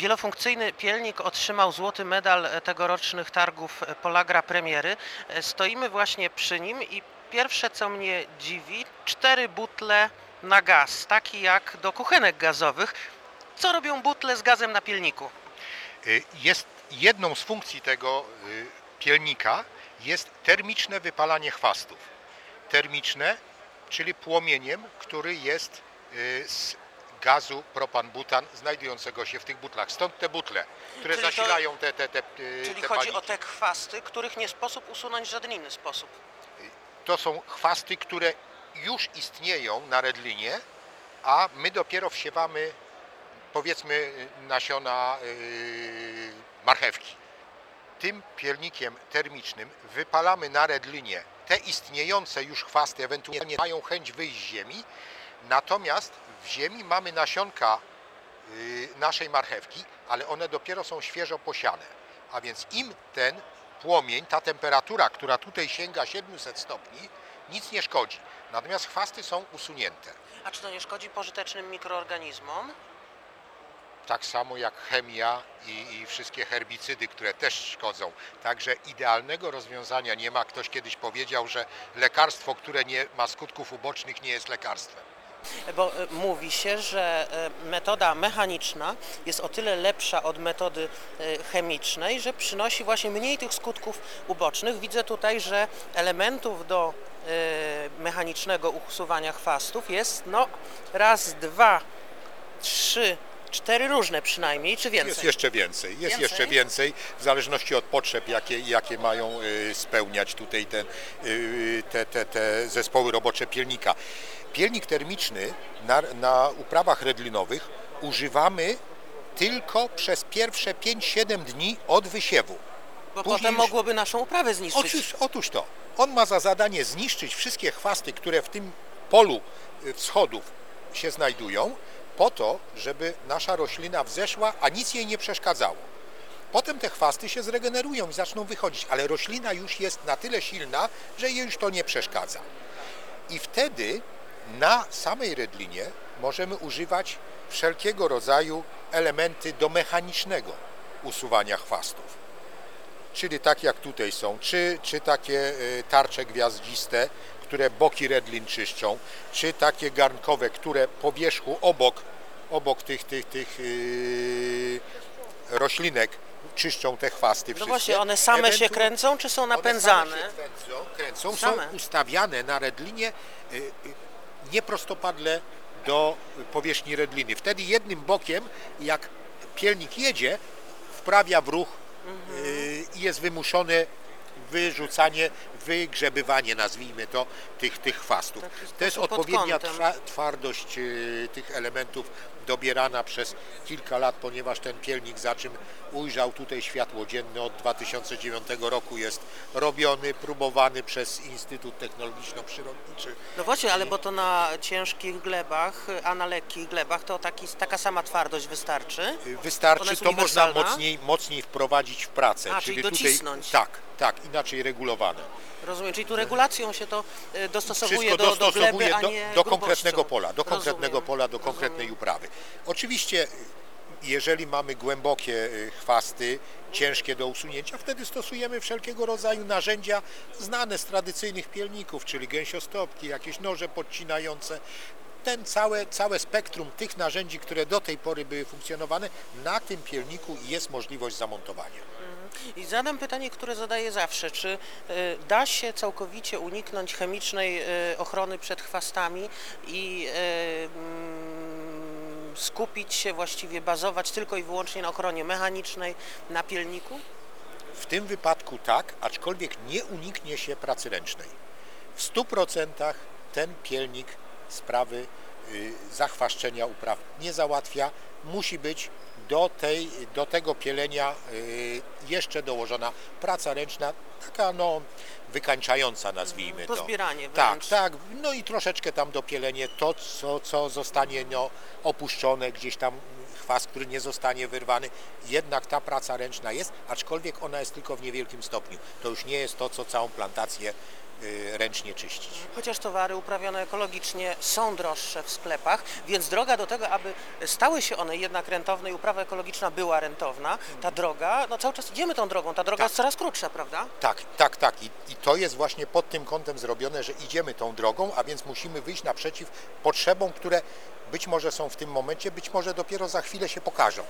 Wielofunkcyjny pielnik otrzymał złoty medal tegorocznych targów Polagra Premiery. Stoimy właśnie przy nim i pierwsze co mnie dziwi, cztery butle na gaz, taki jak do kuchenek gazowych. Co robią butle z gazem na pielniku? Y, Jest jedną z funkcji tego y, pielnika jest termiczne wypalanie chwastów. Termiczne, czyli płomieniem, który jest y, z gazu propan-butan znajdującego się w tych butlach. Stąd te butle, które Czyli to- zasilają te, te, te, y, Czyli te chodzi o te chwasty, których nie sposób usunąć w żaden inny sposób. To są chwasty, które już istnieją na redlinie, a my dopiero wsiewamy powiedzmy nasiona yy, marchewki. Tym pielnikiem termicznym wypalamy na redlinie te istniejące już chwasty, ewentualnie mają chęć wyjść z ziemi, natomiast w ziemi mamy nasionka yy, naszej marchewki, ale one dopiero są świeżo posiane. A więc im ten płomień, ta temperatura, która tutaj sięga 700 stopni, nic nie szkodzi. Natomiast chwasty są usunięte. A czy to nie szkodzi pożytecznym mikroorganizmom? tak samo jak chemia i, i wszystkie herbicydy, które też szkodzą. Także idealnego rozwiązania nie ma. Ktoś kiedyś powiedział, że lekarstwo, które nie ma skutków ubocznych, nie jest lekarstwem. Bo e, mówi się, że e, metoda mechaniczna jest o tyle lepsza od metody e, chemicznej, że przynosi właśnie mniej tych skutków ubocznych. Widzę tutaj, że elementów do mechanicznego usuwania chwastów jest no raz, dwa, trzy, cztery różne przynajmniej, czy więcej? Jest jeszcze więcej, jest Więcej? jeszcze więcej, w zależności od potrzeb, jakie, jakie mają spełniać tutaj ten, y, te, te, te zespoły robocze pielnika. Pielnik termiczny na, na uprawach redlinowych używamy tylko przez pierwsze 5-7 dni od wysiewu. Bo później potem już- mogłoby naszą uprawę zniszczyć. Otóż, otóż to. On ma za zadanie zniszczyć wszystkie chwasty, które w tym polu y, wschodów się znajdują, po to, żeby nasza roślina wzeszła, a nic jej nie przeszkadzało. Potem te chwasty się zregenerują i zaczną wychodzić, ale roślina już jest na tyle silna, że jej już to nie przeszkadza. I wtedy na samej redlinie możemy używać wszelkiego rodzaju elementy do mechanicznego usuwania chwastów czyli tak jak tutaj są, czy, czy takie y, tarcze gwiaździste, które boki redlin czyszczą, czy takie garnkowe, które po wierzchu obok, obok tych, tych, tych yy, roślinek czyszczą te chwasty No właśnie, one same się Ewentu- kręcą, czy są one napędzane? same się kręcą, kręcą Same. są ustawiane na redlinie y, y, nieprostopadle do powierzchni redliny. Wtedy jednym bokiem, jak pielnik jedzie, wprawia w ruch y, i jest wymuszone wyrzucanie, wygrzebywanie, nazwijmy to, tych, tych chwastów. Taki To jest odpowiednia twardość y, tych elementów dobierana przez kilka lat, ponieważ ten pielnik za czym ujrzał tutaj światło dzienne od 2009 roku jest robiony, próbowany przez Instytut Technologiczno-Przyrodniczy. No właśnie, ale bo to na ciężkich glebach, a na lekkich glebach to taki, taka sama twardość wystarczy. Wystarczy, to można mocniej, mocniej wprowadzić w pracę. A, czyli tutaj, docisnąć. tak, tak, inaczej regulowane. Rozumiem, czyli tu regulacją się to e, dostosowuje Wszystko do, do dostosowuje gleby, a do, nie do grubością. konkretnego pola, do konkretnego Rozumiem, pola, do konkretnej uprawy. Oczywiście, jeżeli mamy głębokie y, chwasty, ciężkie do usunięcia, wtedy stosujemy wszelkiego rodzaju narzędzia znane z tradycyjnych pielników, czyli gęsiostopki, jakieś noże podcinające. Ten całe, całe spektrum tych narzędzi, które do tej pory były funkcjonowane, na tym pielniku jest możliwość zamontowania. I zadam pytanie, które zadaję zawsze. Czy e, da się całkowicie uniknąć chemicznej e, ochrony przed chwastami i e, mm, skupić się właściwie, bazować tylko i wyłącznie na ochronie mechanicznej na pielniku? W tym wypadku tak, aczkolwiek nie uniknie się pracy ręcznej. W 100% ten pielnik sprawy y, zachwaszczenia upraw nie załatwia. Musi być do, tej, do tego pielenia y, jeszcze dołożona praca ręczna, taka no wykańczająca nazwijmy to. Pozbieranie Tak, wręcz. tak. No i troszeczkę tam dopielenie to, co, co zostanie no, opuszczone, gdzieś tam chwast, który nie zostanie wyrwany. Jednak ta praca ręczna jest, aczkolwiek ona jest tylko w niewielkim stopniu. To już nie jest to, co całą plantację y, ręcznie czyścić. Chociaż towary uprawione ekologicznie są droższe w sklepach, więc droga do tego, aby stały się one jednak rentowne i uprawa ekologiczna była rentowna, ta droga, no cały czas idziemy tą drogą, ta droga Tak. jest coraz krótsza, prawda? Tak, tak, tak. I, I to jest właśnie pod tym kątem zrobione, że idziemy tą drogą, a więc musimy wyjść naprzeciw potrzebom, które być może są w tym momencie, być może dopiero za chwilę się pokażą.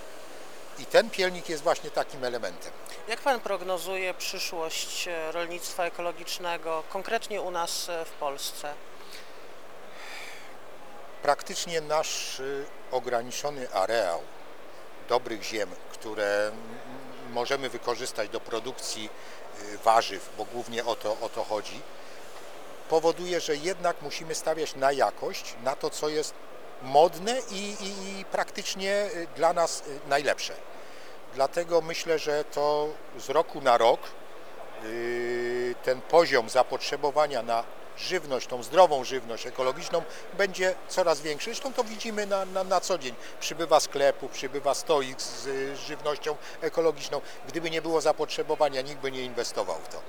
I ten pielnik jest właśnie takim elementem. Jak Pan prognozuje przyszłość e, rolnictwa ekologicznego, konkretnie u nas e, w Polsce? Praktycznie nasz y, ograniczony areał dobrych ziem, które możemy wykorzystać do produkcji y, warzyw, bo głównie o to, o to chodzi, powoduje, że jednak musimy stawiać na jakość, na to, co jest modne i, i, i praktycznie y, dla nas y, najlepsze. Dlatego myślę, że to z roku na rok y, ten poziom zapotrzebowania na żywność, tą zdrową żywność ekologiczną będzie coraz większy. Zresztą to widzimy na, na, na co dzień. Przybywa sklepów, przybywa stoik z y, żywnością ekologiczną. Gdyby nie było zapotrzebowania, nikt by nie inwestował w to.